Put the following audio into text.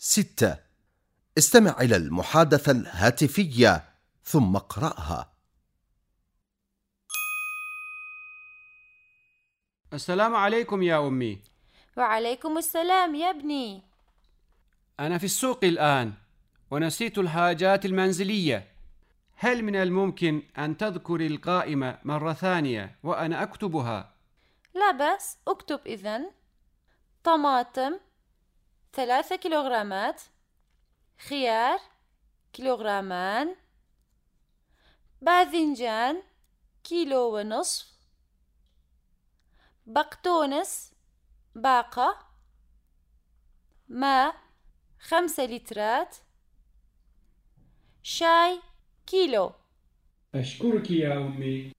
ستة. استمع إلى المحادثة الهاتفية ثم اقرأها. السلام عليكم يا أمي. وعليكم السلام يا ابني. أنا في السوق الآن ونسيت الحاجات المنزلية. هل من الممكن أن تذكري القائمة مرة ثانية وأنا أكتبها؟ لا بس اكتب إذن. طماطم ثلاثة كيلوغرامات. خيار كيلوغرامان. باذنجان كيلو ونصف. بقدونس باقة. ماء خمسة لترات. شاي كيلو. أشكرك يا أمي.